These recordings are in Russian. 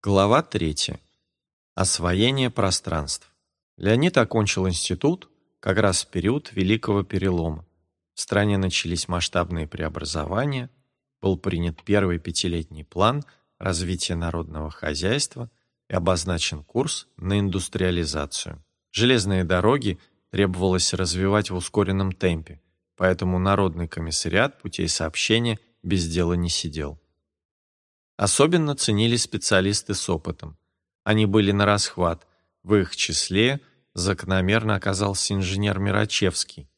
Глава 3. Освоение пространств. Леонид окончил институт как раз в период Великого Перелома. В стране начались масштабные преобразования, был принят первый пятилетний план развития народного хозяйства и обозначен курс на индустриализацию. Железные дороги требовалось развивать в ускоренном темпе, поэтому Народный комиссариат путей сообщения без дела не сидел. Особенно ценились специалисты с опытом. Они были на расхват. В их числе закономерно оказался инженер Мирачевский.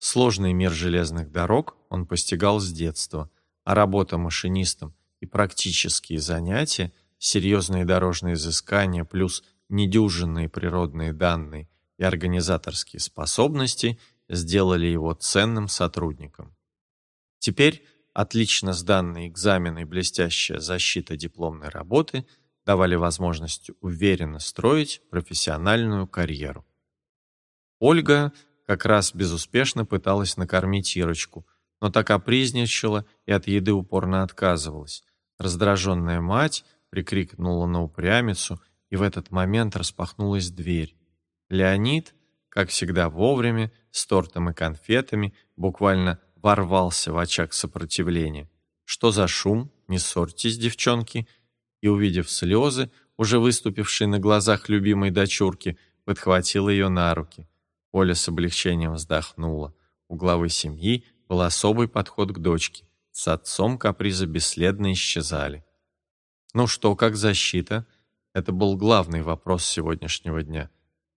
Сложный мир железных дорог он постигал с детства, а работа машинистом и практические занятия, серьезные дорожные изыскания плюс недюжинные природные данные и организаторские способности сделали его ценным сотрудником. Теперь отлично сданные экзамены и блестящая защита дипломной работы давали возможность уверенно строить профессиональную карьеру. Ольга как раз безуспешно пыталась накормить Ирочку, но так опризничала и от еды упорно отказывалась. Раздраженная мать прикрикнула на упрямицу, и в этот момент распахнулась дверь. Леонид, как всегда вовремя, с тортом и конфетами, буквально ворвался в очаг сопротивления. «Что за шум? Не ссорьтесь, девчонки!» И, увидев слезы, уже выступившие на глазах любимой дочурки, подхватил ее на руки. Оля с облегчением вздохнула. У главы семьи был особый подход к дочке. С отцом капризы бесследно исчезали. Ну что, как защита? Это был главный вопрос сегодняшнего дня.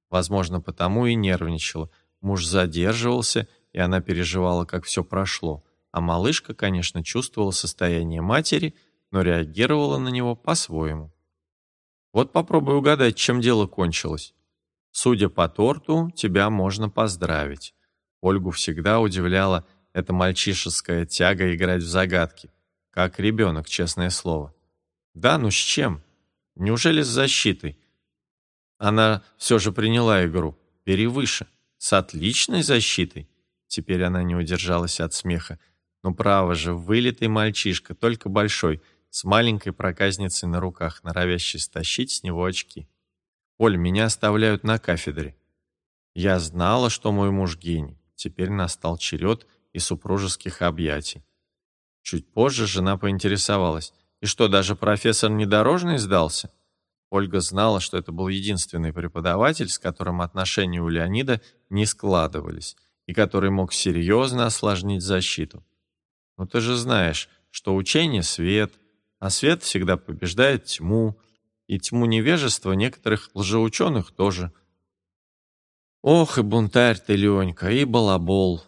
Возможно, потому и нервничала. Муж задерживался и она переживала, как все прошло, а малышка, конечно, чувствовала состояние матери, но реагировала на него по-своему. Вот попробуй угадать, чем дело кончилось. Судя по торту, тебя можно поздравить. Ольгу всегда удивляла эта мальчишеская тяга играть в загадки. Как ребенок, честное слово. Да, ну с чем? Неужели с защитой? Она все же приняла игру. Перевыше. С отличной защитой. Теперь она не удержалась от смеха. Ну право же, вылитый мальчишка, только большой, с маленькой проказницей на руках, норовящей стащить с него очки. «Оль, меня оставляют на кафедре». Я знала, что мой муж гений. Теперь настал черед и супружеских объятий. Чуть позже жена поинтересовалась. «И что, даже профессор недорожный сдался?» Ольга знала, что это был единственный преподаватель, с которым отношения у Леонида не складывались и который мог серьезно осложнить защиту. Но ты же знаешь, что учение — свет, а свет всегда побеждает тьму, и тьму невежества некоторых лжеученых тоже. Ох, и бунтарь ты, Ленька, и балабол.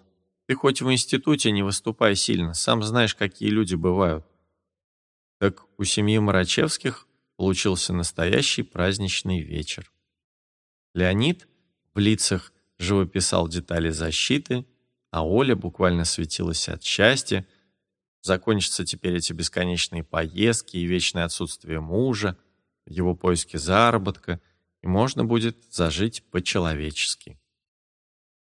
Ты хоть в институте не выступай сильно, сам знаешь, какие люди бывают. Так у семьи Марачевских получился настоящий праздничный вечер. Леонид в лицах живописал детали защиты, а Оля буквально светилась от счастья. Закончатся теперь эти бесконечные поездки и вечное отсутствие мужа, его поиски заработка, и можно будет зажить по-человечески.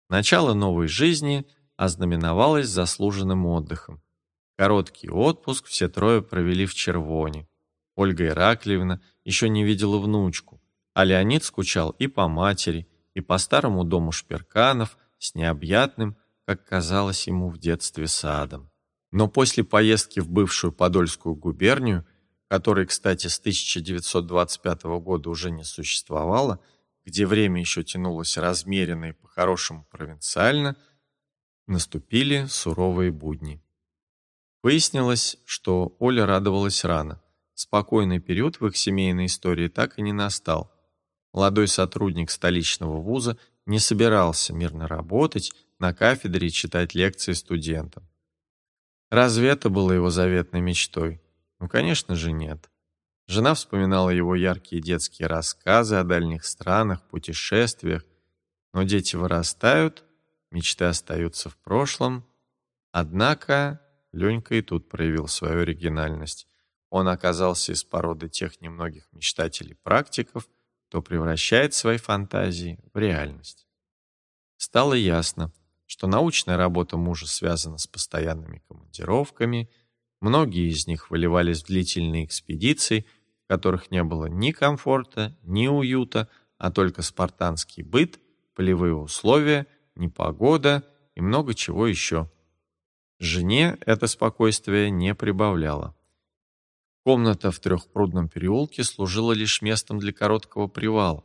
Начало новой жизни ознаменовалось заслуженным отдыхом. Короткий отпуск все трое провели в Червоне. Ольга Ираклиевна еще не видела внучку, а Леонид скучал и по матери, и по старому дому Шперканов с необъятным, как казалось ему в детстве, садом. Но после поездки в бывшую Подольскую губернию, которой, кстати, с 1925 года уже не существовало, где время еще тянулось размеренно и по-хорошему провинциально, наступили суровые будни. Выяснилось, что Оля радовалась рано. Спокойный период в их семейной истории так и не настал. Молодой сотрудник столичного вуза не собирался мирно работать на кафедре и читать лекции студентам. Разве это было его заветной мечтой? Ну, конечно же, нет. Жена вспоминала его яркие детские рассказы о дальних странах, путешествиях. Но дети вырастают, мечты остаются в прошлом. Однако Ленька и тут проявил свою оригинальность. Он оказался из породы тех немногих мечтателей-практиков, кто превращает свои фантазии в реальность. Стало ясно, что научная работа мужа связана с постоянными командировками, многие из них выливались в длительные экспедиции в которых не было ни комфорта, ни уюта, а только спартанский быт, полевые условия, непогода и много чего еще. Жене это спокойствие не прибавляло. Комната в трехпрудном переулке служила лишь местом для короткого привала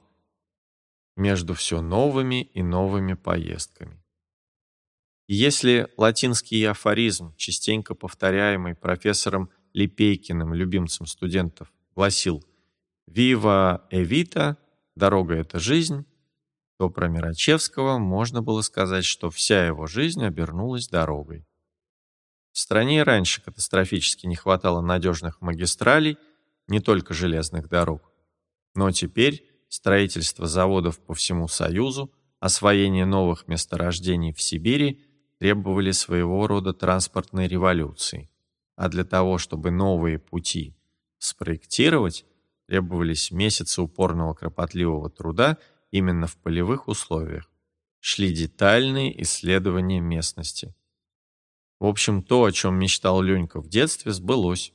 между все новыми и новыми поездками. Если латинский афоризм, частенько повторяемый профессором Лепейкиным, любимцем студентов, гласил «Viva Evita» – «Дорога – это жизнь», то про Мирачевского можно было сказать, что вся его жизнь обернулась дорогой. В стране раньше катастрофически не хватало надежных магистралей, не только железных дорог. Но теперь строительство заводов по всему Союзу, освоение новых месторождений в Сибири требовали своего рода транспортной революции. А для того, чтобы новые пути спроектировать, требовались месяцы упорного кропотливого труда именно в полевых условиях. Шли детальные исследования местности. В общем, то, о чем мечтал Ленька в детстве, сбылось.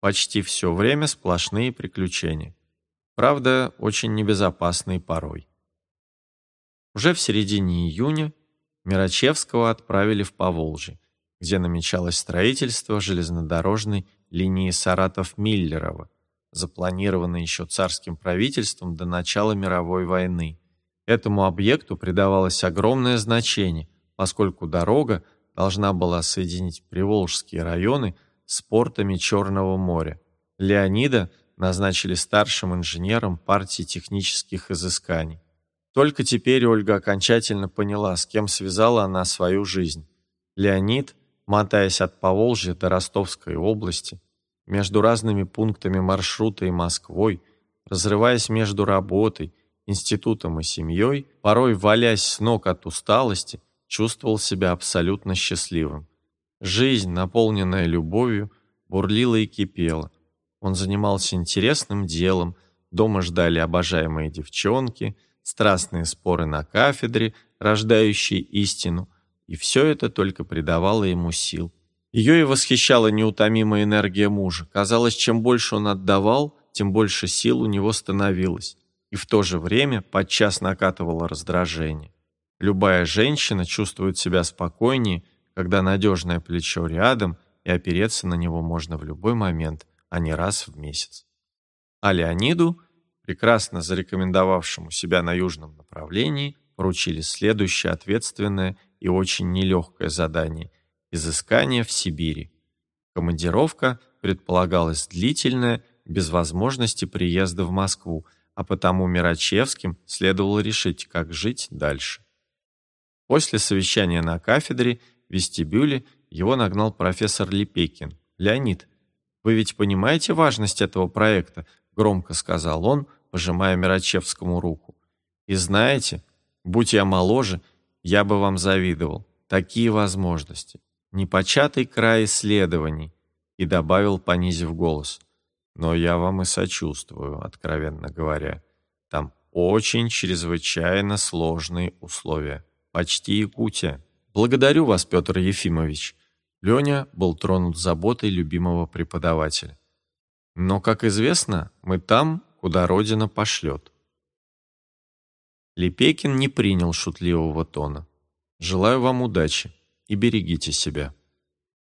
Почти все время сплошные приключения. Правда, очень небезопасные порой. Уже в середине июня Мирачевского отправили в Поволжье, где намечалось строительство железнодорожной линии Саратов-Миллерово, запланированной еще царским правительством до начала мировой войны. Этому объекту придавалось огромное значение, поскольку дорога должна была соединить Приволжские районы с портами Черного моря. Леонида назначили старшим инженером партии технических изысканий. Только теперь Ольга окончательно поняла, с кем связала она свою жизнь. Леонид, мотаясь от Поволжья до Ростовской области, между разными пунктами маршрута и Москвой, разрываясь между работой, институтом и семьей, порой валясь с ног от усталости, чувствовал себя абсолютно счастливым. Жизнь, наполненная любовью, бурлила и кипела. Он занимался интересным делом, дома ждали обожаемые девчонки, страстные споры на кафедре, рождающие истину, и все это только придавало ему сил. Ее и восхищала неутомимая энергия мужа. Казалось, чем больше он отдавал, тем больше сил у него становилось. И в то же время подчас накатывало раздражение. Любая женщина чувствует себя спокойнее, когда надежное плечо рядом, и опереться на него можно в любой момент, а не раз в месяц. А Леониду, прекрасно зарекомендовавшему себя на южном направлении, поручили следующее ответственное и очень нелегкое задание изыскание в Сибири. Командировка предполагалась длительная, без возможности приезда в Москву, а потому Мирачевским следовало решить, как жить дальше. После совещания на кафедре в вестибюле его нагнал профессор Лепекин. «Леонид, вы ведь понимаете важность этого проекта?» громко сказал он, пожимая Мирачевскому руку. «И знаете, будь я моложе, я бы вам завидовал. Такие возможности непочатый край исследований, и добавил, понизив голос. Но я вам и сочувствую, откровенно говоря. Там очень чрезвычайно сложные условия. Почти Якутия. Благодарю вас, Петр Ефимович. Леня был тронут заботой любимого преподавателя. Но, как известно, мы там, куда Родина пошлет. Лепекин не принял шутливого тона. Желаю вам удачи и берегите себя».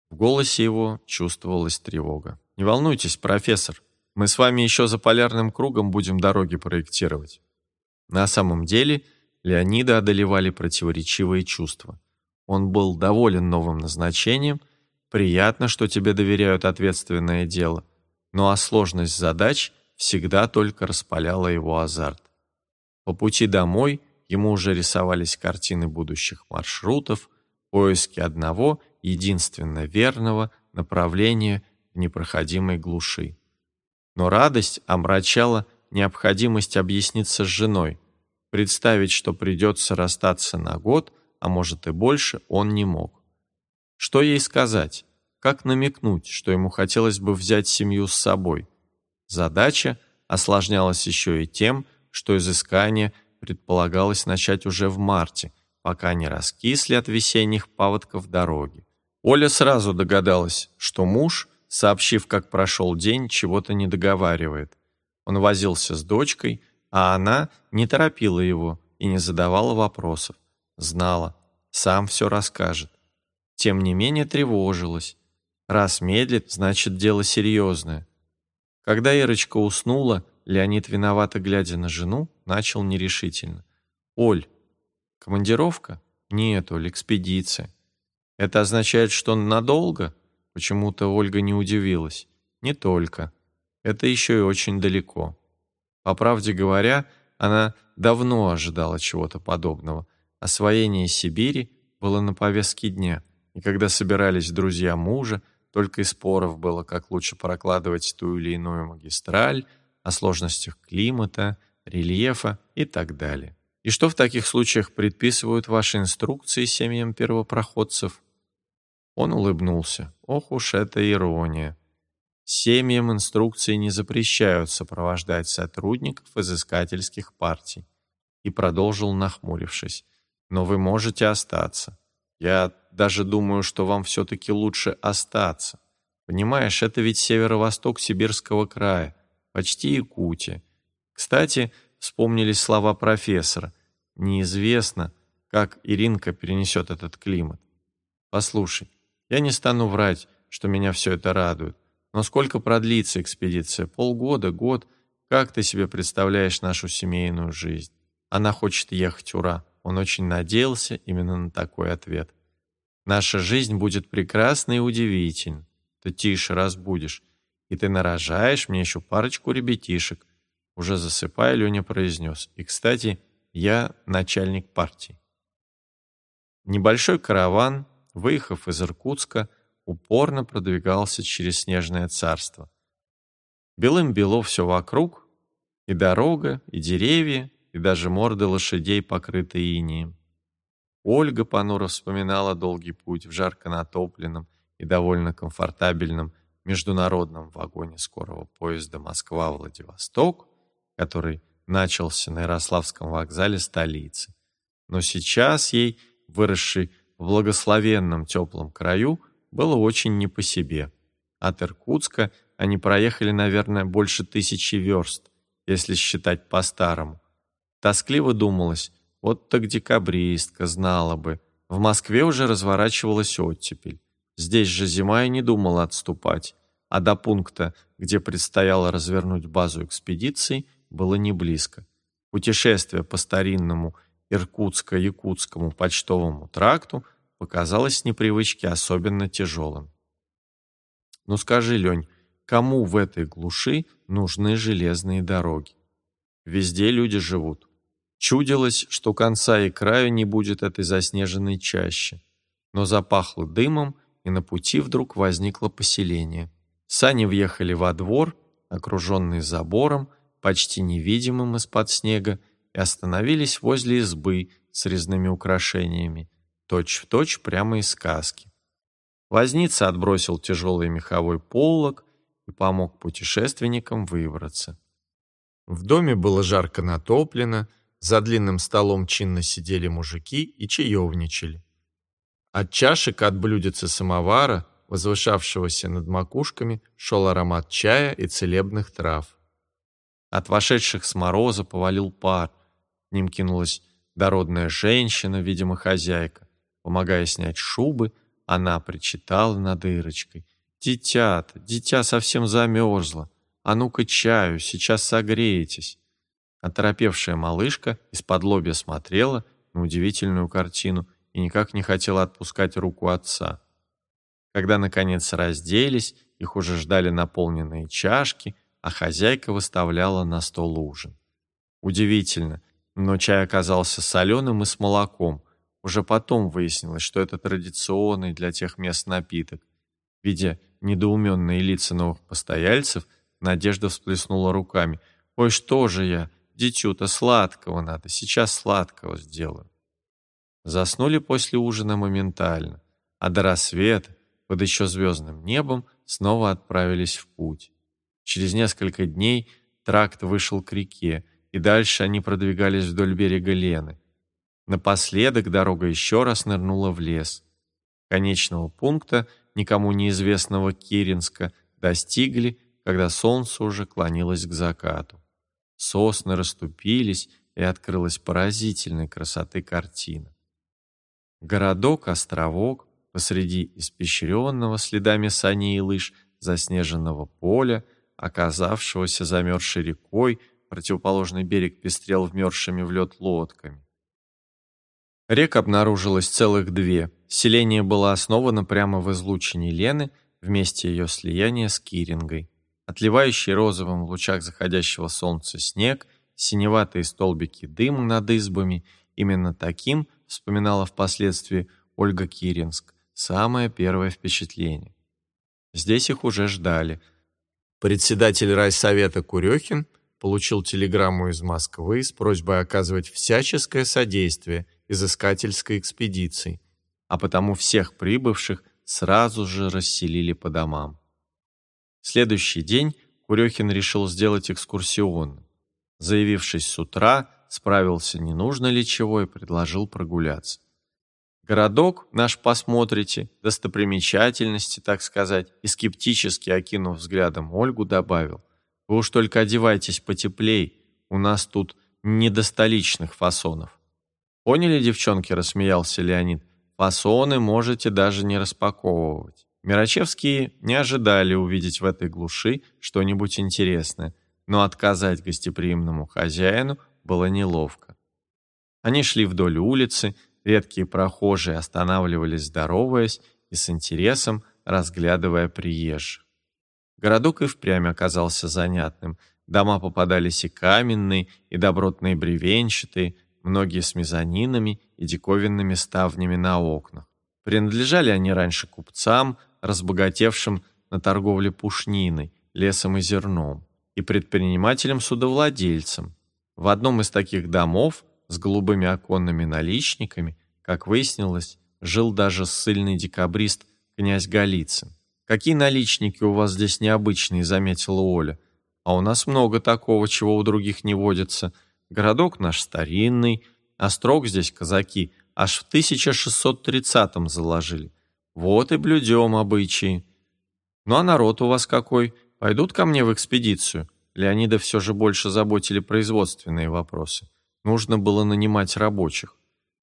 В голосе его чувствовалась тревога. «Не волнуйтесь, профессор, мы с вами еще за полярным кругом будем дороги проектировать». На самом деле Леонида одолевали противоречивые чувства. Он был доволен новым назначением, приятно, что тебе доверяют ответственное дело, но а сложность задач всегда только распаляла его азарт. По пути домой ему уже рисовались картины будущих маршрутов, поиске одного, единственно верного направления в непроходимой глуши. Но радость омрачала необходимость объясниться с женой. Представить, что придется расстаться на год, а может и больше, он не мог. Что ей сказать? Как намекнуть, что ему хотелось бы взять семью с собой? Задача осложнялась еще и тем, что изыскание предполагалось начать уже в марте – пока не раскисли от весенних паводков дороги. Оля сразу догадалась, что муж, сообщив, как прошел день, чего-то не договаривает. Он возился с дочкой, а она не торопила его и не задавала вопросов. Знала, сам все расскажет. Тем не менее тревожилась. Раз медлит, значит дело серьезное. Когда Ирочка уснула, Леонид, виновато глядя на жену, начал нерешительно. «Оль, командировка? Нет, Оль, экспедиция. Это означает, что надолго?» Почему-то Ольга не удивилась. Не только. Это еще и очень далеко. По правде говоря, она давно ожидала чего-то подобного. Освоение Сибири было на повестке дня, и когда собирались друзья мужа, только и споров было, как лучше прокладывать ту или иную магистраль, о сложностях климата, рельефа и так далее. И что в таких случаях предписывают ваши инструкции семьям первопроходцев? Он улыбнулся. Ох уж эта ирония. Семьям инструкции не запрещают сопровождать сотрудников изыскательских партий. И продолжил, нахмурившись. Но вы можете остаться. Я даже думаю, что вам все-таки лучше остаться. Понимаешь, это ведь северо-восток Сибирского края, почти Якутия. Кстати, вспомнились слова профессора. Неизвестно, как Иринка перенесет этот климат. Послушай, я не стану врать, что меня все это радует. Но сколько продлится экспедиция? Полгода, год? Как ты себе представляешь нашу семейную жизнь? Она хочет ехать, ура. Он очень надеялся именно на такой ответ. Наша жизнь будет прекрасна и удивительна. Ты тише разбудишь. И ты нарожаешь мне еще парочку ребятишек. Уже засыпая, Леня произнес. И, кстати, я начальник партии. Небольшой караван выехав из Иркутска, упорно продвигался через снежное царство. Белым-бело все вокруг, и дорога, и деревья, и даже морды лошадей, покрытые инеем. Ольга понуро вспоминала долгий путь в жарко натопленном и довольно комфортабельном международном вагоне скорого поезда Москва-Владивосток, который начался на Ярославском вокзале столицы. Но сейчас ей, выросшей в благословенном теплом краю было очень не по себе. От Иркутска они проехали, наверное, больше тысячи верст, если считать по-старому. Тоскливо думалось, вот так декабристка знала бы. В Москве уже разворачивалась оттепель. Здесь же зима и не думала отступать, а до пункта, где предстояло развернуть базу экспедиции, было не близко. Путешествие по старинному Иркутско-Якутскому почтовому тракту показалось с непривычки особенно тяжелым. Ну скажи, Лень, кому в этой глуши нужны железные дороги? Везде люди живут. Чудилось, что конца и краю не будет этой заснеженной чаще. Но запахло дымом, и на пути вдруг возникло поселение. Сани въехали во двор, окруженный забором, почти невидимым из-под снега, и остановились возле избы с резными украшениями, точь-в-точь точь прямо из сказки. Возница отбросил тяжелый меховой полог и помог путешественникам выбраться. В доме было жарко натоплено, за длинным столом чинно сидели мужики и чаевничали. От чашек от блюдеца самовара, возвышавшегося над макушками, шел аромат чая и целебных трав. От вошедших с мороза повалил пар — ним кинулась дородная женщина, видимо, хозяйка. Помогая снять шубы, она причитала над Ирочкой. «Дитя-то, дитя совсем замерзло. А ну-ка чаю, сейчас согреетесь». Оторопевшая малышка из-под лобья смотрела на удивительную картину и никак не хотела отпускать руку отца. Когда, наконец, разделись, их уже ждали наполненные чашки, а хозяйка выставляла на стол ужин. Удивительно, но чай оказался соленым и с молоком. Уже потом выяснилось, что это традиционный для тех мест напиток. Видя недоуменные лица новых постояльцев, Надежда всплеснула руками. «Ой, что же я? Дитю-то сладкого надо, сейчас сладкого сделаю». Заснули после ужина моментально, а до рассвета, под еще звездным небом, снова отправились в путь. Через несколько дней тракт вышел к реке, и дальше они продвигались вдоль берега Лены. Напоследок дорога еще раз нырнула в лес. Конечного пункта, никому неизвестного Киринска, достигли, когда солнце уже клонилось к закату. Сосны расступились, и открылась поразительной красоты картина. Городок-островок посреди испещренного следами саней и лыж заснеженного поля, оказавшегося замерзшей рекой, противоположный берег пестрел вмерзшими в лед лодками. Рек обнаружилось целых две. Селение было основано прямо в излучине Лены, вместе ее слияния с Кирингой. Отливающий розовым в лучах заходящего солнца снег, синеватые столбики дыма над избами, именно таким, вспоминала впоследствии Ольга Киринск, самое первое впечатление. Здесь их уже ждали. Председатель райсовета Курехин получил телеграмму из Москвы с просьбой оказывать всяческое содействие изыскательской экспедиции, а потому всех прибывших сразу же расселили по домам. Следующий день Курехин решил сделать экскурсионным. Заявившись с утра, справился, не нужно ли чего, и предложил прогуляться. Городок наш посмотрите, достопримечательности, так сказать, и скептически окинув взглядом Ольгу, добавил. Вы уж только одевайтесь потеплей, у нас тут не до столичных фасонов. Поняли, девчонки, рассмеялся Леонид. Фасоны можете даже не распаковывать. Мирачевские не ожидали увидеть в этой глуши что-нибудь интересное, но отказать гостеприимному хозяину было неловко. Они шли вдоль улицы, Редкие прохожие останавливались, здороваясь и с интересом разглядывая приезжих. Городок и впрямь оказался занятным. Дома попадались и каменные, и добротные бревенчатые, многие с мезонинами и диковинными ставнями на окнах. Принадлежали они раньше купцам, разбогатевшим на торговле пушниной, лесом и зерном, и предпринимателям-судовладельцам. В одном из таких домов с голубыми оконными наличниками, как выяснилось, жил даже ссыльный декабрист князь Голицын. «Какие наличники у вас здесь необычные», — заметила Оля. «А у нас много такого, чего у других не водится. Городок наш старинный, а строк здесь казаки аж в 1630-м заложили. Вот и блюдем обычаи. Ну а народ у вас какой? Пойдут ко мне в экспедицию?» Леонида все же больше заботили производственные вопросы. Нужно было нанимать рабочих.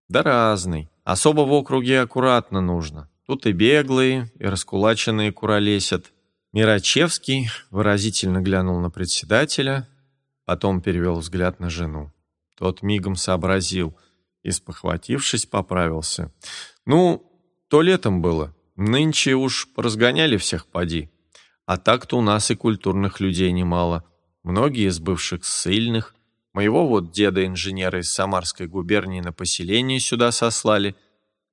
Да разный. Особо в округе аккуратно нужно. Тут и беглые, и раскулаченные куролесят. Мирачевский выразительно глянул на председателя, потом перевел взгляд на жену. Тот мигом сообразил и, спохватившись, поправился. «Ну, то летом было. Нынче уж разгоняли всех поди. А так-то у нас и культурных людей немало. Многие из бывших ссыльных, Моего вот деда-инженера из Самарской губернии на поселение сюда сослали.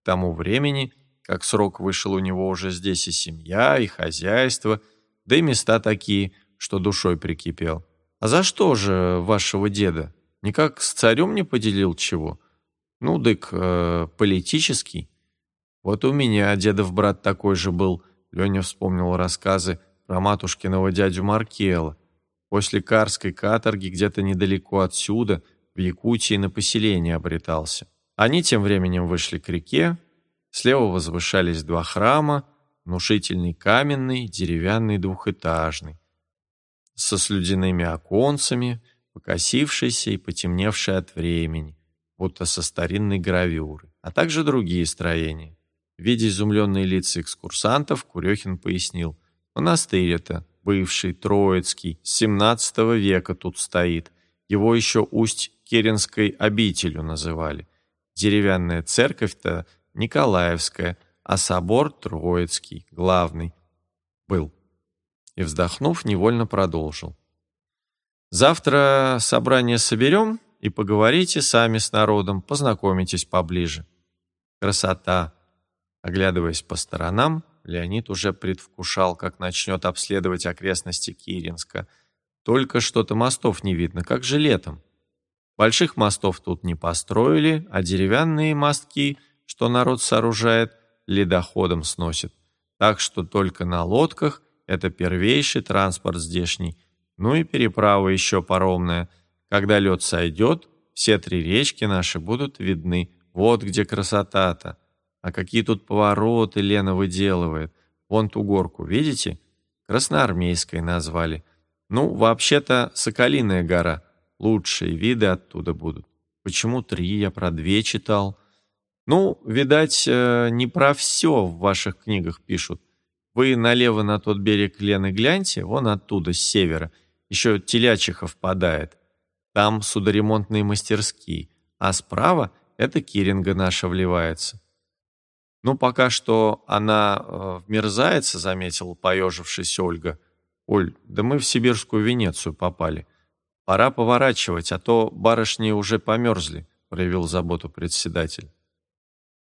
К тому времени, как срок вышел у него уже здесь и семья, и хозяйство, да и места такие, что душой прикипел. А за что же вашего деда? Никак с царем не поделил чего? Ну, дык, э, политический. Вот у меня дедов брат такой же был. Леня вспомнил рассказы про матушкиного дядю Маркела. После Карской каторги где-то недалеко отсюда, в Якутии, на поселение обретался. Они тем временем вышли к реке. Слева возвышались два храма, внушительный каменный, деревянный двухэтажный, со слюдяными оконцами, покосившийся и потемневший от времени, будто со старинной гравюры, а также другие строения. Видя изумленные лица экскурсантов, Курехин пояснил, монастырь это, бывший Троицкий, с 17 века тут стоит. Его еще Усть-Керенской обителю называли. Деревянная церковь-то Николаевская, а собор Троицкий, главный, был. И, вздохнув, невольно продолжил. Завтра собрание соберем и поговорите сами с народом, познакомитесь поближе. Красота. Оглядываясь по сторонам, Леонид уже предвкушал, как начнет обследовать окрестности Киринска. Только что-то мостов не видно, как же летом. Больших мостов тут не построили, а деревянные мостки, что народ сооружает, ледоходом сносит. Так что только на лодках это первейший транспорт здешний. Ну и переправа еще паромная. Когда лед сойдет, все три речки наши будут видны. Вот где красота-то. А какие тут повороты Лена выделывает. Вон ту горку, видите? Красноармейской назвали. Ну, вообще-то, Соколиная гора. Лучшие виды оттуда будут. Почему три? Я про две читал. Ну, видать, э, не про все в ваших книгах пишут. Вы налево на тот берег Лены гляньте, вон оттуда, с севера. Еще Телячиха впадает. Там судоремонтные мастерские. А справа это Киринга наша вливается. Ну, пока что она э, вмерзается, заметила поежившись Ольга. Оль, да мы в сибирскую Венецию попали. Пора поворачивать, а то барышни уже померзли, проявил заботу председатель.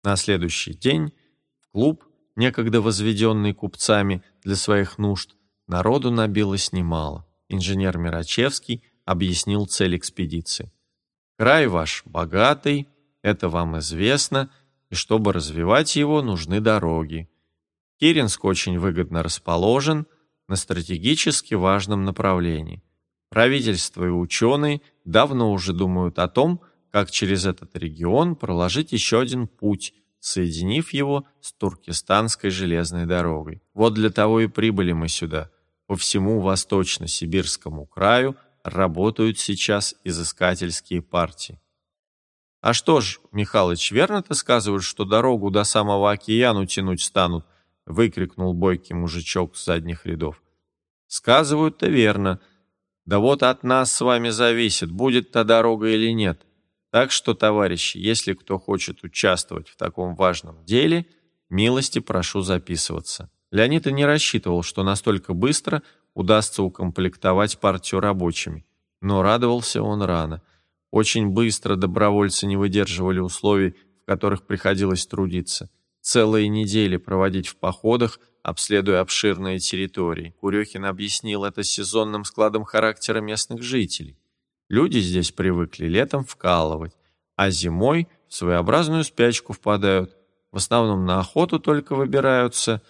На следующий день в клуб, некогда возведенный купцами для своих нужд, народу набилось немало. Инженер Мирачевский объяснил цель экспедиции. Край ваш богатый, это вам известно, и чтобы развивать его, нужны дороги. Киринск очень выгодно расположен на стратегически важном направлении. Правительство и ученые давно уже думают о том, как через этот регион проложить еще один путь, соединив его с Туркестанской железной дорогой. Вот для того и прибыли мы сюда. По всему восточно-сибирскому краю работают сейчас изыскательские партии. А что ж, Михалыч, верно ты сказываешь, что дорогу до самого океану тянуть станут? Выкрикнул бойкий мужичок с задних рядов. Сказывают-то верно. Да вот от нас с вами зависит, будет та дорога или нет. Так что, товарищи, если кто хочет участвовать в таком важном деле, милости прошу записываться. Леонид и не рассчитывал, что настолько быстро удастся укомплектовать партию рабочими. Но радовался он рано – очень быстро добровольцы не выдерживали условий, в которых приходилось трудиться. Целые недели проводить в походах, обследуя обширные территории. Курехин объяснил это сезонным складом характера местных жителей. Люди здесь привыкли летом вкалывать, а зимой в своеобразную спячку впадают. В основном на охоту только выбираются.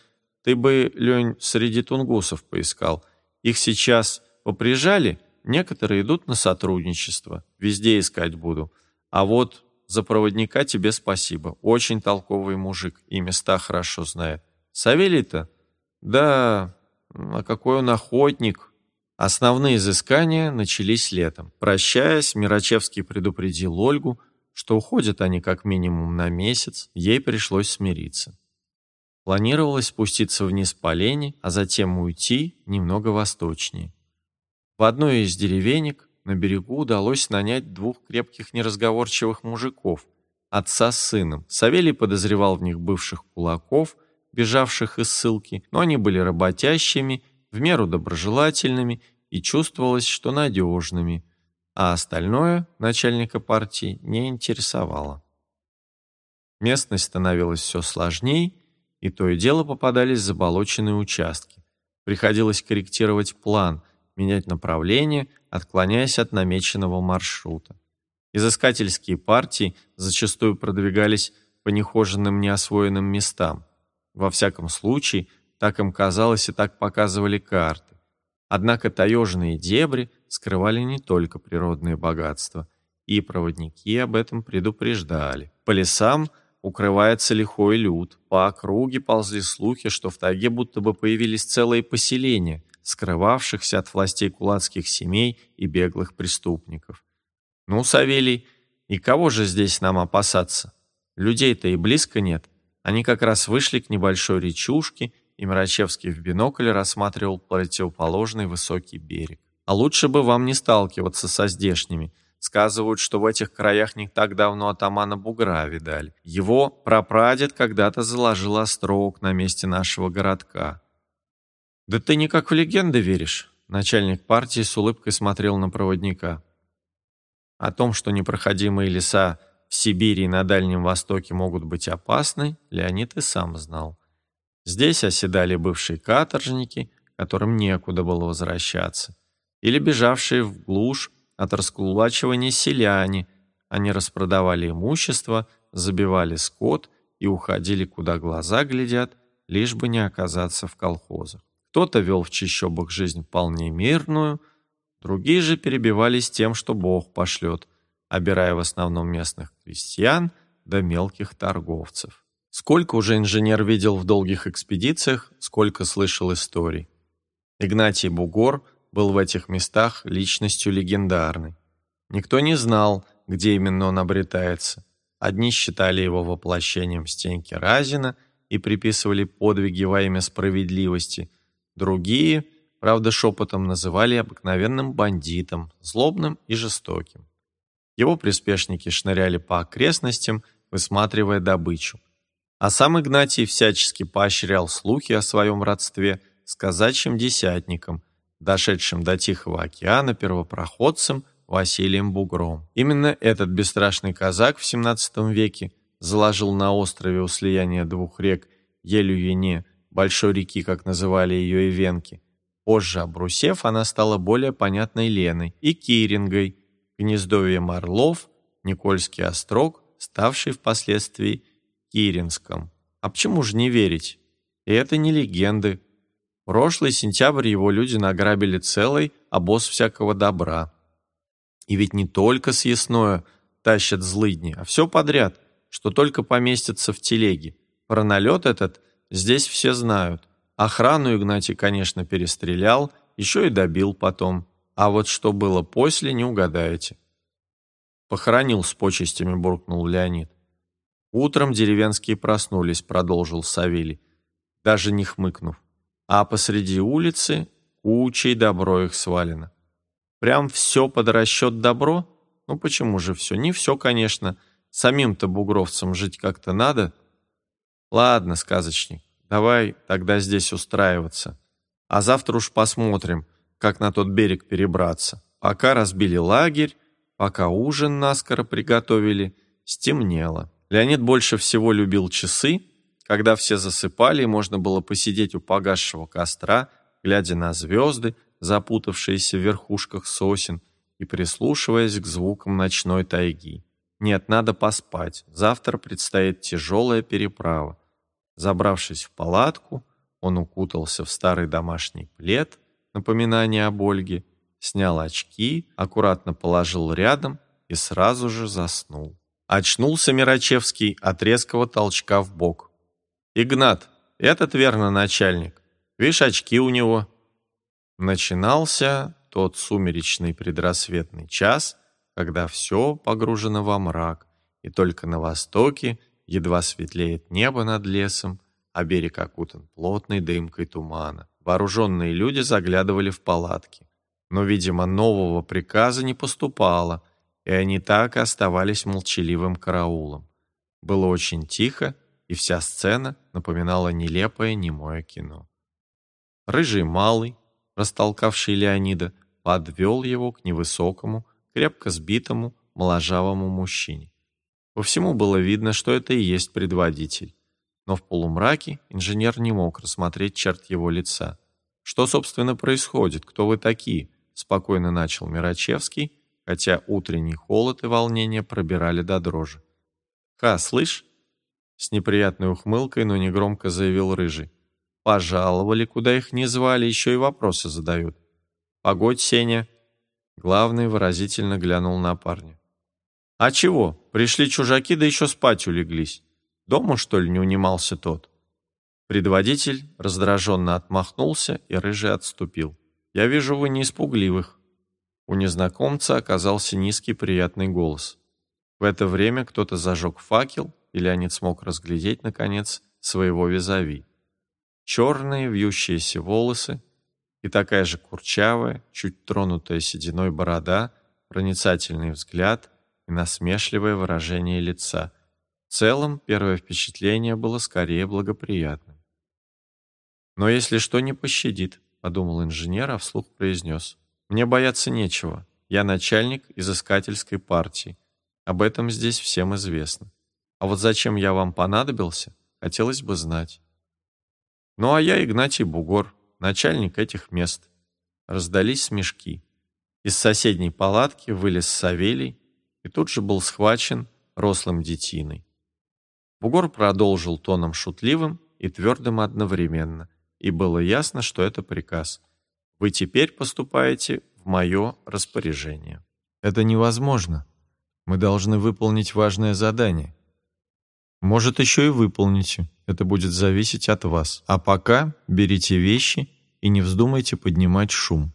Ты бы, Лень, среди тунгусов поискал. Их сейчас поприжали – Некоторые идут на сотрудничество, везде искать буду. А вот за проводника тебе спасибо. Очень толковый мужик и места хорошо знает. Савелий-то? Да, а какой он охотник. Основные изыскания начались летом. Прощаясь, Мирачевский предупредил Ольгу, что уходят они как минимум на месяц, ей пришлось смириться. Планировалось спуститься вниз по Лене, а затем уйти немного восточнее. В одной из деревенек на берегу удалось нанять двух крепких неразговорчивых мужиков, отца с сыном. Савелий подозревал в них бывших кулаков, бежавших из ссылки, но они были работящими, в меру доброжелательными и чувствовалось, что надежными, а остальное начальника партии не интересовало. Местность становилась все сложней, и то и дело попадались заболоченные участки. Приходилось корректировать план, менять направление, отклоняясь от намеченного маршрута. Изыскательские партии зачастую продвигались по нехоженным неосвоенным местам. Во всяком случае, так им казалось и так показывали карты. Однако таежные дебри скрывали не только природные богатства, и проводники об этом предупреждали. По лесам укрывается лихой люд, по округе ползли слухи, что в тайге будто бы появились целые поселения, скрывавшихся от властей кулацких семей и беглых преступников. Ну, Савелий, и кого же здесь нам опасаться? Людей-то и близко нет. Они как раз вышли к небольшой речушке, и Мрачевский в бинокль рассматривал противоположный высокий берег. А лучше бы вам не сталкиваться со здешними. Сказывают, что в этих краях не так давно атамана Бугра видали. Его прапрадед когда-то заложил острог на месте нашего городка. «Да ты никак в легенды веришь», — начальник партии с улыбкой смотрел на проводника. О том, что непроходимые леса в Сибири и на Дальнем Востоке могут быть опасны, Леонид и сам знал. Здесь оседали бывшие каторжники, которым некуда было возвращаться, или бежавшие в глушь от раскулачивания селяне. Они распродавали имущество, забивали скот и уходили, куда глаза глядят, лишь бы не оказаться в колхозах. Кто-то вел в чащобах жизнь вполне мирную, другие же перебивались тем, что Бог пошлет, обирая в основном местных крестьян да мелких торговцев. Сколько уже инженер видел в долгих экспедициях, сколько слышал историй. Игнатий Бугор был в этих местах личностью легендарной. Никто не знал, где именно он обретается. Одни считали его воплощением Стеньки Разина и приписывали подвиги во имя справедливости, другие, правда шепотом, называли обыкновенным бандитом, злобным и жестоким. Его приспешники шныряли по окрестностям, высматривая добычу. А сам Игнатий всячески поощрял слухи о своем родстве с казачьим десятником, дошедшим до Тихого океана первопроходцем Василием Бугром. Именно этот бесстрашный казак в XVII веке заложил на острове у слияния двух рек Елюине, большой реки, как называли ее и венки. Позже, обрусев, она стала более понятной Леной и Кирингой, гнездовьем Орлов, Никольский острог, ставший впоследствии Киринском. А почему же не верить? И это не легенды. Прошлый сентябрь его люди награбили целый обоз всякого добра. И ведь не только съестное тащат злыдни, а все подряд, что только поместится в телеге. Про налет этот здесь все знают. Охрану Игнатий, конечно, перестрелял, еще и добил потом. А вот что было после, не угадаете. Похоронил с почестями, буркнул Леонид. Утром деревенские проснулись, продолжил Савелий, даже не хмыкнув. А посреди улицы кучей добро их свалено. Прям все под расчет добро? Ну почему же все? Не все, конечно. Самим-то бугровцам жить как-то надо. Ладно, сказочник, давай тогда здесь устраиваться. А завтра уж посмотрим, как на тот берег перебраться. Пока разбили лагерь, пока ужин наскоро приготовили, стемнело. Леонид больше всего любил часы, когда все засыпали, и можно было посидеть у погасшего костра, глядя на звезды, запутавшиеся в верхушках сосен, и прислушиваясь к звукам ночной тайги. Нет, надо поспать. Завтра предстоит тяжелая переправа. Забравшись в палатку, он укутался в старый домашний плед, напоминание об Ольге, снял очки, аккуратно положил рядом и сразу же заснул. Очнулся Мирачевский от резкого толчка в бок. «Игнат, этот верно начальник. Видишь, очки у него». Начинался тот сумеречный предрассветный час, когда все погружено во мрак, и только на востоке едва светлеет небо над лесом, а берег окутан плотной дымкой тумана. Вооруженные люди заглядывали в палатки. Но, видимо, нового приказа не поступало, и они так и оставались молчаливым караулом. Было очень тихо, и вся сцена напоминала нелепое немое кино. Рыжий малый, растолкавший Леонида, подвел его к невысокому, крепко сбитому, моложавому мужчине. По всему было видно, что это и есть предводитель. Но в полумраке инженер не мог рассмотреть черт его лица. «Что, собственно, происходит? Кто вы такие?» спокойно начал Мирачевский, хотя утренний холод и волнение пробирали до дрожи. «Ха, слышь?» С неприятной ухмылкой, но негромко заявил Рыжий. «Пожаловали, куда их не звали, еще и вопросы задают. Погодь, Сеня!» Главный выразительно глянул на парня. «А чего? Пришли чужаки, да еще спать улеглись. Дома, что ли, не унимался тот?» Предводитель раздраженно отмахнулся, и Рыжий отступил. «Я вижу, вы не испугливых». У незнакомца оказался низкий приятный голос. В это время кто-то зажег факел, и Леонид смог разглядеть, наконец, своего визави. Черные вьющиеся волосы и такая же курчавая, чуть тронутая сединой борода, проницательный взгляд и насмешливое выражение лица. В целом, первое впечатление было скорее благоприятным. «Но если что, не пощадит», — подумал инженер, а вслух произнес. «Мне бояться нечего. Я начальник изыскательской партии. Об этом здесь всем известно. А вот зачем я вам понадобился, хотелось бы знать. Ну а я Игнатий Бугор, начальник этих мест. Раздались смешки. Из соседней палатки вылез Савелий и тут же был схвачен рослым детиной. Бугор продолжил тоном шутливым и твердым одновременно, и было ясно, что это приказ. Вы теперь поступаете в мое распоряжение. Это невозможно. Мы должны выполнить важное задание. Может, еще и выполните. Это будет зависеть от вас. А пока берите вещи и не вздумайте поднимать шум.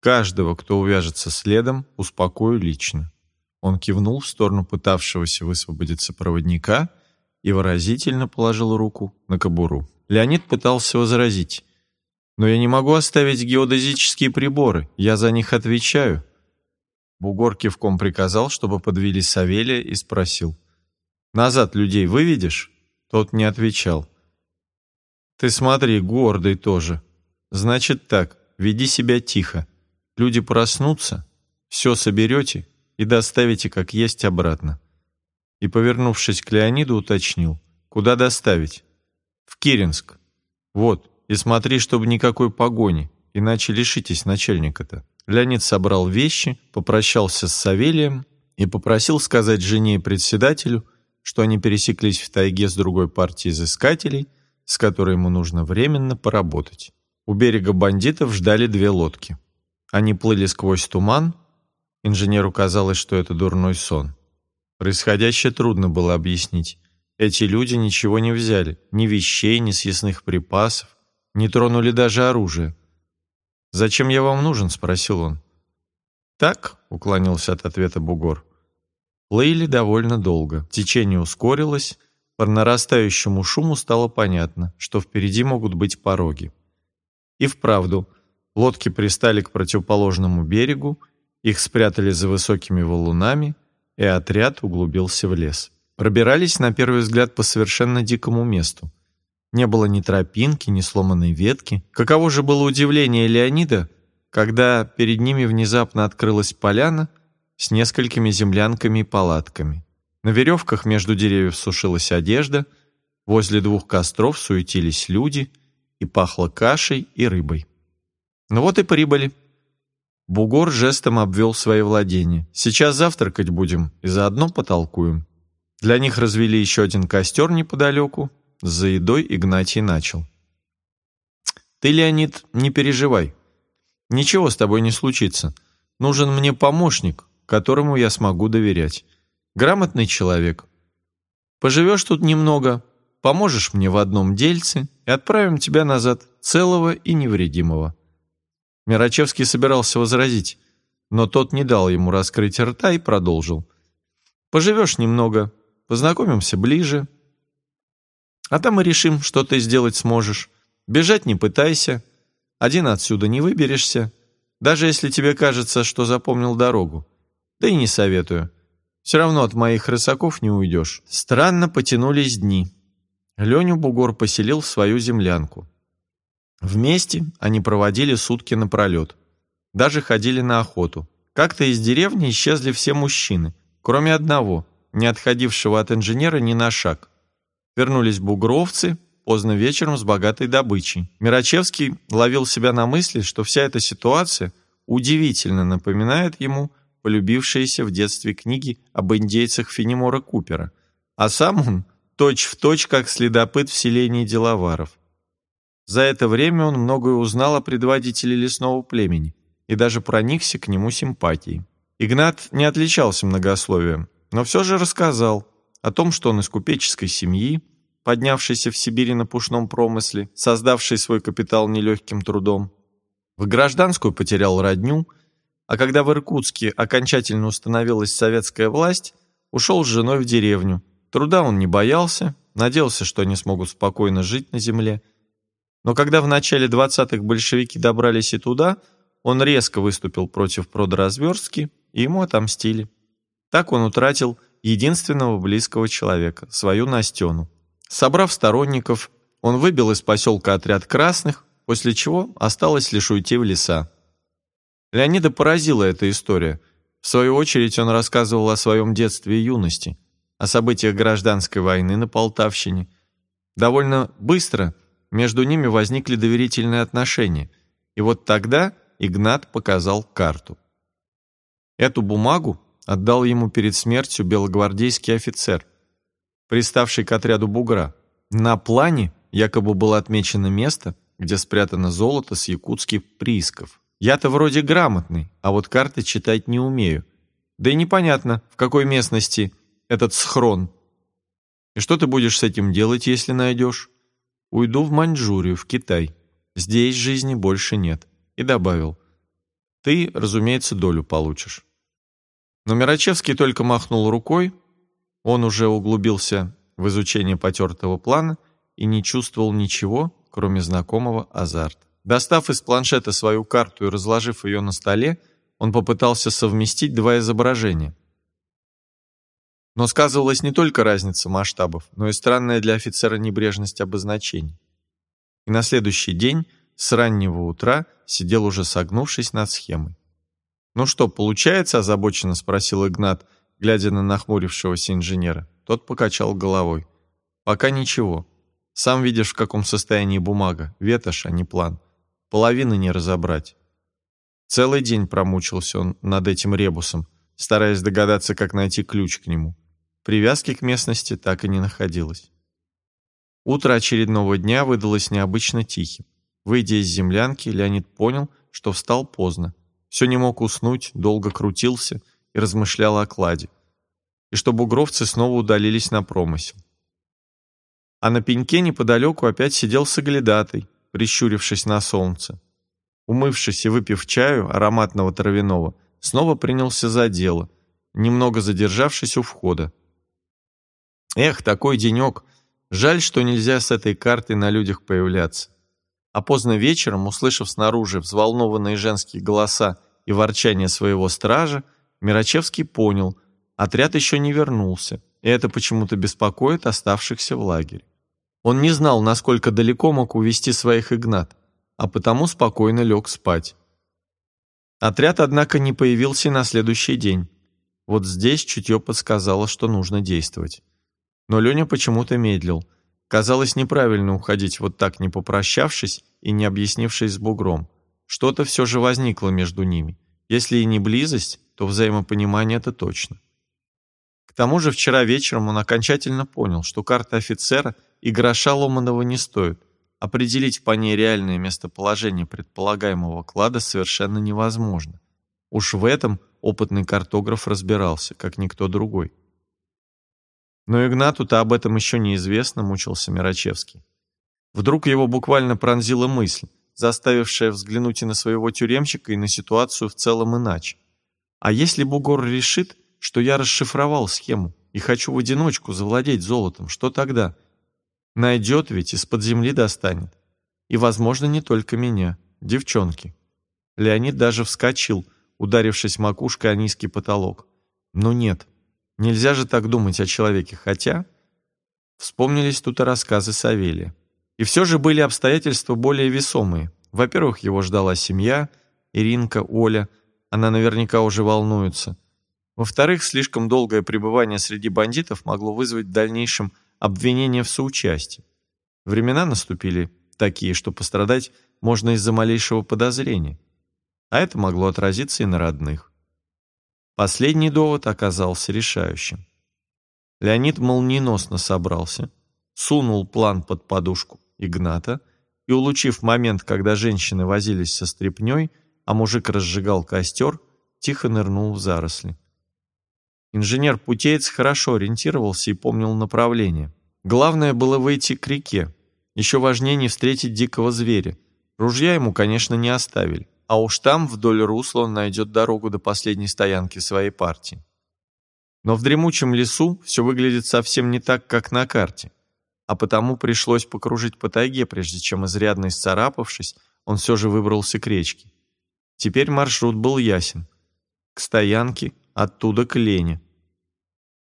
Каждого, кто увяжется следом, успокою лично. Он кивнул в сторону пытавшегося высвободиться проводника и выразительно положил руку на кобуру. Леонид пытался возразить. «Но я не могу оставить геодезические приборы, я за них отвечаю». Бугор кивком приказал, чтобы подвели Савелия и спросил. «Назад людей выведешь?» Тот не отвечал. «Ты смотри, гордый тоже. Значит так, веди себя тихо. Люди проснутся, все соберете и доставите как есть обратно». И, повернувшись к Леониду, уточнил. «Куда доставить?» «В Киринск. Вот, и смотри, чтобы никакой погони, иначе лишитесь начальника-то». Леонид собрал вещи, попрощался с Савелием и попросил сказать жене и председателю, что они пересеклись в тайге с другой партией изыскателей, с которой ему нужно временно поработать. У берега бандитов ждали две лодки. Они плыли сквозь туман. Инженеру казалось, что это дурной сон. Происходящее трудно было объяснить. Эти люди ничего не взяли, ни вещей, ни съестных припасов, не тронули даже оружие. «Зачем я вам нужен?» — спросил он. «Так», — уклонился от ответа бугор. Плыли довольно долго. Течение ускорилось. По нарастающему шуму стало понятно, что впереди могут быть пороги. И вправду, лодки пристали к противоположному берегу, их спрятали за высокими валунами, и отряд углубился в лес. Пробирались, на первый взгляд, по совершенно дикому месту. Не было ни тропинки, ни сломанной ветки. Каково же было удивление Леонида, когда перед ними внезапно открылась поляна с несколькими землянками и палатками. На веревках между деревьев сушилась одежда, возле двух костров суетились люди, и пахло кашей и рыбой. Ну вот и прибыли. Бугор жестом обвел свои владения. Сейчас завтракать будем и заодно потолкуем. Для них развели еще один костер неподалеку, за едой Игнатий начал. «Ты, Леонид, не переживай. Ничего с тобой не случится. Нужен мне помощник, которому я смогу доверять. Грамотный человек. Поживешь тут немного, поможешь мне в одном дельце и отправим тебя назад целого и невредимого». Мирачевский собирался возразить, но тот не дал ему раскрыть рта и продолжил. «Поживешь немного, познакомимся ближе, а там мы решим, что ты сделать сможешь. Бежать не пытайся. Один отсюда не выберешься. Даже если тебе кажется, что запомнил дорогу. Да и не советую. Все равно от моих рысаков не уйдешь. Странно потянулись дни. Леню Бугор поселил в свою землянку. Вместе они проводили сутки напролет. Даже ходили на охоту. Как-то из деревни исчезли все мужчины, кроме одного, не отходившего от инженера ни на шаг. Вернулись бугровцы поздно вечером с богатой добычей. Мирачевский ловил себя на мысли, что вся эта ситуация удивительно напоминает ему полюбившиеся в детстве книги об индейцах Фенемора Купера, а сам он точь-в-точь точь как следопыт в селении Деловаров. За это время он многое узнал о предводителе лесного племени и даже проникся к нему симпатией. Игнат не отличался многословием, но все же рассказал, о том, что он из купеческой семьи, поднявшийся в Сибири на пушном промысле, создавший свой капитал нелегким трудом. В гражданскую потерял родню, а когда в Иркутске окончательно установилась советская власть, ушел с женой в деревню. Труда он не боялся, надеялся, что они смогут спокойно жить на земле. Но когда в начале 20-х большевики добрались и туда, он резко выступил против продразверстки, и ему отомстили. Так он утратил единственного близкого человека, свою Настену. Собрав сторонников, он выбил из поселка отряд красных, после чего осталось лишь уйти в леса. Леонида поразила эта история. В свою очередь он рассказывал о своем детстве и юности, о событиях гражданской войны на Полтавщине. Довольно быстро между ними возникли доверительные отношения, и вот тогда Игнат показал карту. Эту бумагу отдал ему перед смертью белогвардейский офицер, приставший к отряду бугра. На плане якобы было отмечено место, где спрятано золото с якутских приисков. Я-то вроде грамотный, а вот карты читать не умею. Да и непонятно, в какой местности этот схрон. И что ты будешь с этим делать, если найдешь? Уйду в Маньчжурию, в Китай. здесь жизни больше нет. И добавил, ты, разумеется, долю получишь. Но Мирачевский только махнул рукой, он уже углубился в изучение потертого плана и не чувствовал ничего, кроме знакомого азарта. Достав из планшета свою карту и разложив ее на столе, он попытался совместить два изображения. Но сказывалась не только разница масштабов, но и странная для офицера небрежность обозначений. И на следующий день с раннего утра сидел уже согнувшись над схемой. «Ну что, получается?» – озабоченно спросил Игнат, глядя на нахмурившегося инженера. Тот покачал головой. «Пока ничего. Сам видишь, в каком состоянии бумага. Ветошь, а не план. Половины не разобрать». Целый день промучился он над этим ребусом, стараясь догадаться, как найти ключ к нему. Привязки к местности так и не находилось. Утро очередного дня выдалось необычно тихим. Выйдя из землянки, Леонид понял, что встал поздно. Все не мог уснуть, долго крутился и размышлял о кладе. И что бугровцы снова удалились на промысел. А на пеньке неподалеку опять сидел соглядатый, прищурившись на солнце. Умывшись и выпив чаю ароматного травяного, снова принялся за дело, немного задержавшись у входа. Эх, такой денек! Жаль, что нельзя с этой картой на людях появляться а поздно вечером, услышав снаружи взволнованные женские голоса и ворчание своего стража, Мирачевский понял, отряд еще не вернулся, и это почему-то беспокоит оставшихся в лагере. Он не знал, насколько далеко мог увести своих Игнат, а потому спокойно лег спать. Отряд, однако, не появился на следующий день. Вот здесь чутье подсказало, что нужно действовать. Но Леня почему-то медлил – Казалось неправильно уходить вот так, не попрощавшись и не объяснившись с бугром. Что-то все же возникло между ними. Если и не близость, то взаимопонимание это точно. К тому же вчера вечером он окончательно понял, что карта офицера и гроша ломаного не стоит. Определить по ней реальное местоположение предполагаемого клада совершенно невозможно. Уж в этом опытный картограф разбирался, как никто другой. Но Игнату-то об этом еще неизвестно, мучился Мирачевский. Вдруг его буквально пронзила мысль, заставившая взглянуть и на своего тюремщика, и на ситуацию в целом иначе. А если Бугор решит, что я расшифровал схему и хочу в одиночку завладеть золотом, что тогда? Найдет ведь, из-под земли достанет. И, возможно, не только меня, девчонки. Леонид даже вскочил, ударившись макушкой о низкий потолок. Но нет, Нельзя же так думать о человеке, хотя... Вспомнились тут и рассказы Савелия. И все же были обстоятельства более весомые. Во-первых, его ждала семья, Иринка, Оля. Она наверняка уже волнуется. Во-вторых, слишком долгое пребывание среди бандитов могло вызвать в дальнейшем обвинение в соучастии. Времена наступили такие, что пострадать можно из-за малейшего подозрения. А это могло отразиться и на родных. Последний довод оказался решающим. Леонид молниеносно собрался, сунул план под подушку Игната и, улучив момент, когда женщины возились со стряпнёй, а мужик разжигал костер, тихо нырнул в заросли. Инженер-путеец хорошо ориентировался и помнил направление. Главное было выйти к реке. Еще важнее не встретить дикого зверя. Ружья ему, конечно, не оставили а уж там вдоль русла он найдет дорогу до последней стоянки своей партии. Но в дремучем лесу все выглядит совсем не так, как на карте, а потому пришлось покружить по тайге, прежде чем, изрядно исцарапавшись, он все же выбрался к речке. Теперь маршрут был ясен. К стоянке, оттуда к Лене.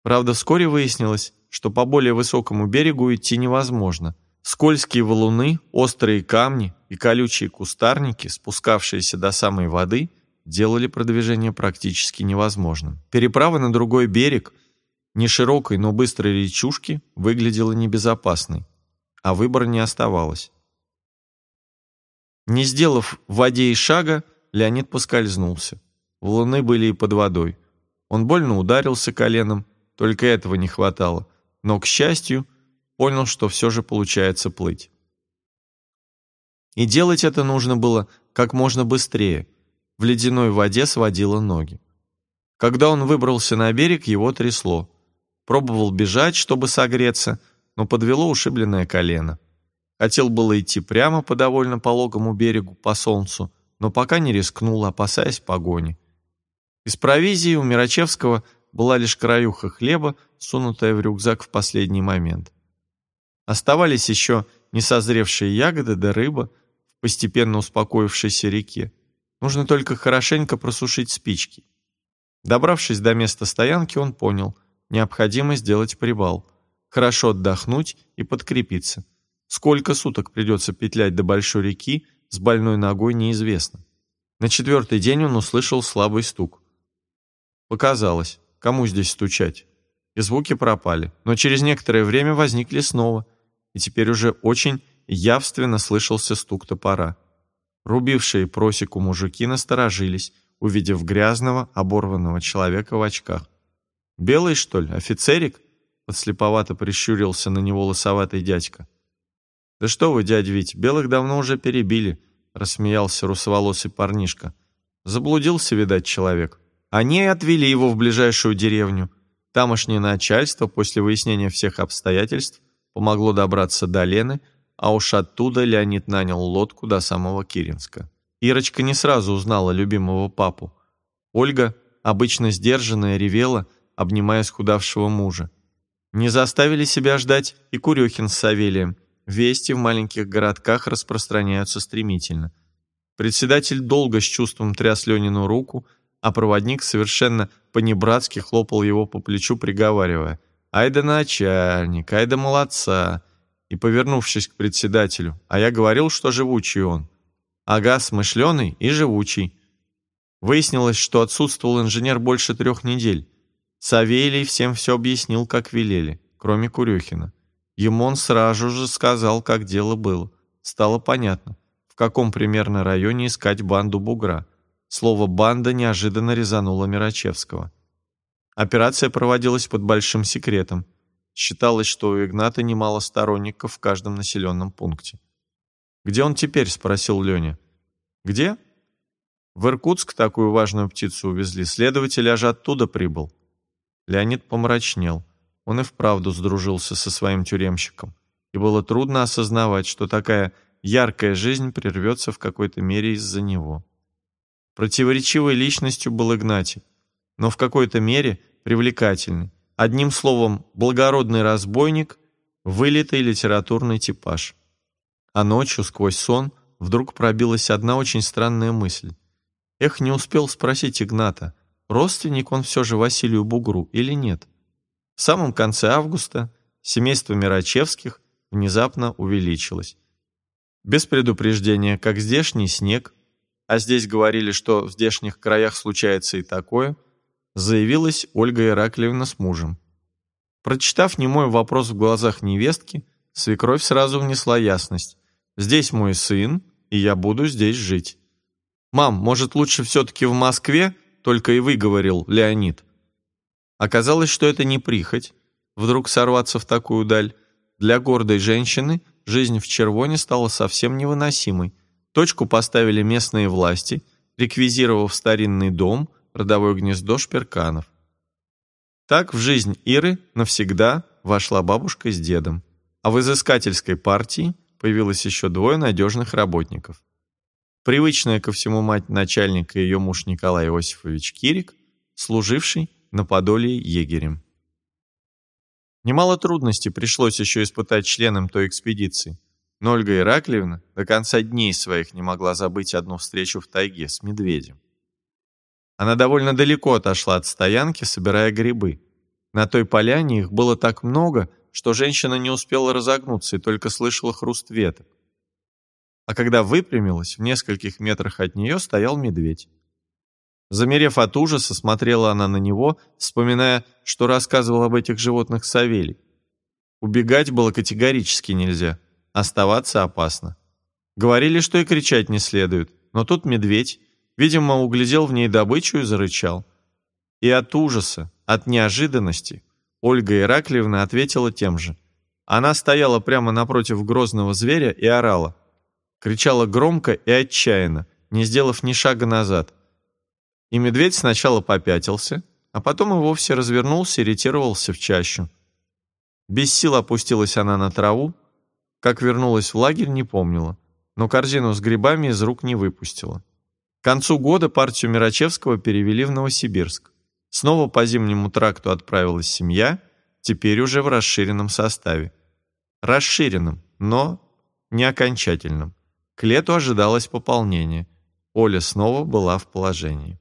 Правда, вскоре выяснилось, что по более высокому берегу идти невозможно – Скользкие валуны, острые камни и колючие кустарники, спускавшиеся до самой воды, делали продвижение практически невозможным. Переправа на другой берег, не широкой, но быстрой речушки, выглядела небезопасной, а выбора не оставалось. Не сделав в воде и шага, Леонид поскользнулся. Валуны были и под водой. Он больно ударился коленом, только этого не хватало. Но, к счастью, понял, что все же получается плыть. И делать это нужно было как можно быстрее. В ледяной воде сводило ноги. Когда он выбрался на берег, его трясло. Пробовал бежать, чтобы согреться, но подвело ушибленное колено. Хотел было идти прямо по довольно пологому берегу по солнцу, но пока не рискнул, опасаясь погони. Из провизии у Мирачевского была лишь краюха хлеба, сунутая в рюкзак в последний момент. Оставались еще несозревшие ягоды да рыба в постепенно успокоившейся реке. Нужно только хорошенько просушить спички. Добравшись до места стоянки, он понял, необходимо сделать привал, хорошо отдохнуть и подкрепиться. Сколько суток придется петлять до большой реки, с больной ногой неизвестно. На четвертый день он услышал слабый стук. Показалось, кому здесь стучать. И звуки пропали, но через некоторое время возникли снова, и теперь уже очень явственно слышался стук топора. Рубившие просеку мужики насторожились, увидев грязного, оборванного человека в очках. «Белый, что ли, офицерик?» Подслеповато прищурился на него лысоватый дядька. «Да что вы, дядь Вить, белых давно уже перебили», — рассмеялся русоволосый парнишка. Заблудился, видать, человек. Они отвели его в ближайшую деревню. Тамошнее начальство после выяснения всех обстоятельств помогло добраться до Лены, а уж оттуда Леонид нанял лодку до самого Киринска. Ирочка не сразу узнала любимого папу. Ольга, обычно сдержанная, ревела, обнимая схудавшего мужа. Не заставили себя ждать и Курехин с Савелием – Вести в маленьких городках распространяются стремительно. Председатель долго с чувством тряс Ленину руку, а проводник совершенно понебратски хлопал его по плечу, приговаривая «Ай да начальник, ай да молодца!» И, повернувшись к председателю, «А я говорил, что живучий он». «Ага, смышленый и живучий». Выяснилось, что отсутствовал инженер больше трех недель. Савелий всем все объяснил, как велели, кроме Курехина. Ему он сразу же сказал, как дело было. Стало понятно, в каком примерно районе искать банду бугра. Слово «банда» неожиданно резануло Мирачевского. Операция проводилась под большим секретом. Считалось, что у Игната немало сторонников в каждом населенном пункте. «Где он теперь?» – спросил Леня. «Где?» «В Иркутск такую важную птицу увезли. Следователь аж оттуда прибыл». Леонид помрачнел. Он и вправду сдружился со своим тюремщиком, и было трудно осознавать, что такая яркая жизнь прервется в какой-то мере из-за него. Противоречивой личностью был Игнатий, но в какой-то мере привлекательный. Одним словом, благородный разбойник, вылитый литературный типаж. А ночью, сквозь сон, вдруг пробилась одна очень странная мысль. Эх, не успел спросить Игната, родственник он все же Василию Бугру или нет. В самом конце августа семейство Мирачевских внезапно увеличилось. Без предупреждения, как здешний снег, а здесь говорили, что в здешних краях случается и такое, заявилась Ольга Ираклиевна с мужем. Прочитав немой вопрос в глазах невестки, свекровь сразу внесла ясность. «Здесь мой сын, и я буду здесь жить». «Мам, может, лучше все-таки в Москве?» только и выговорил Леонид. Оказалось, что это не прихоть, вдруг сорваться в такую даль. Для гордой женщины жизнь в Червоне стала совсем невыносимой. Точку поставили местные власти, реквизировав старинный дом, родовое гнездо шперканов. Так в жизнь Иры навсегда вошла бабушка с дедом, а в изыскательской партии появилось еще двое надежных работников. Привычная ко всему мать начальника и ее муж Николай Иосифович Кирик, служивший на Подолье егерем. Немало трудностей пришлось еще испытать членам той экспедиции, но Ольга Ираклиевна до конца дней своих не могла забыть одну встречу в тайге с медведем. Она довольно далеко отошла от стоянки, собирая грибы. На той поляне их было так много, что женщина не успела разогнуться и только слышала хруст веток. А когда выпрямилась, в нескольких метрах от нее стоял медведь. Замерев от ужаса, смотрела она на него, вспоминая, что рассказывал об этих животных Савелий. Убегать было категорически нельзя, оставаться опасно. Говорили, что и кричать не следует, но тут медведь, видимо, углядел в ней добычу и зарычал. И от ужаса, от неожиданности Ольга Ираклиевна ответила тем же. Она стояла прямо напротив грозного зверя и орала. Кричала громко и отчаянно, не сделав ни шага назад – и медведь сначала попятился, а потом и вовсе развернулся и ретировался в чащу. Без сил опустилась она на траву, Как вернулась в лагерь, не помнила, но корзину с грибами из рук не выпустила. Концу года партию Мирачевского перевели в Новосибирск. Снова по зимнему тракту отправилась семья, теперь уже в расширенном составе. Расширенном, но не окончательном. К лету ожидалось пополнение. Оля снова была в положении.